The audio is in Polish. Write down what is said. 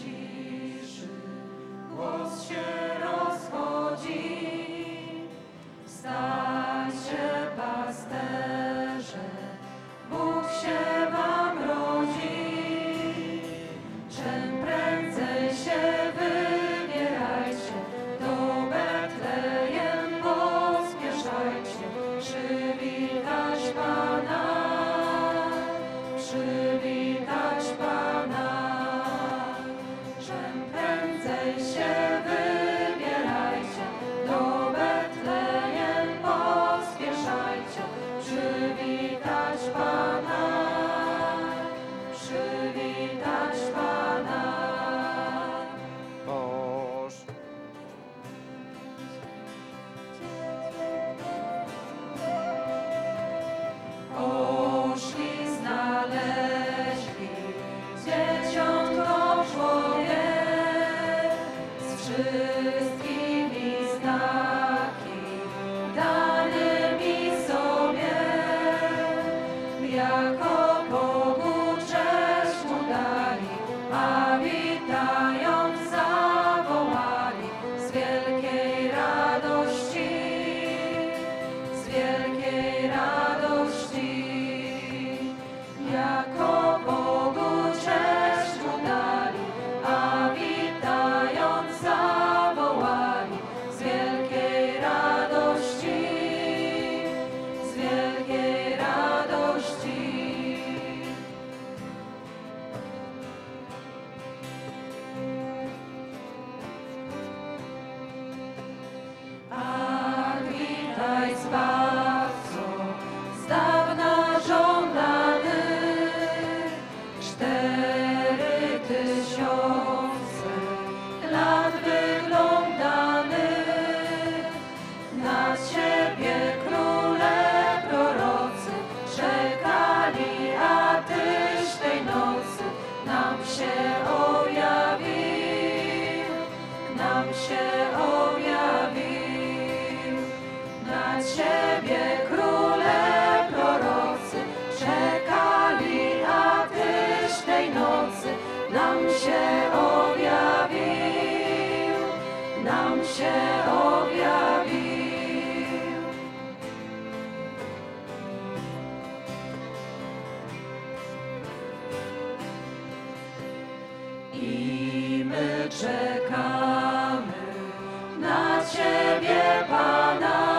Jesus. Jakob. nam się objawił. Na Ciebie, Króle prorocy, czekali, a Tyś tej nocy nam się objawił. Nam się objawił. I my czekamy. Ciebie, Pana.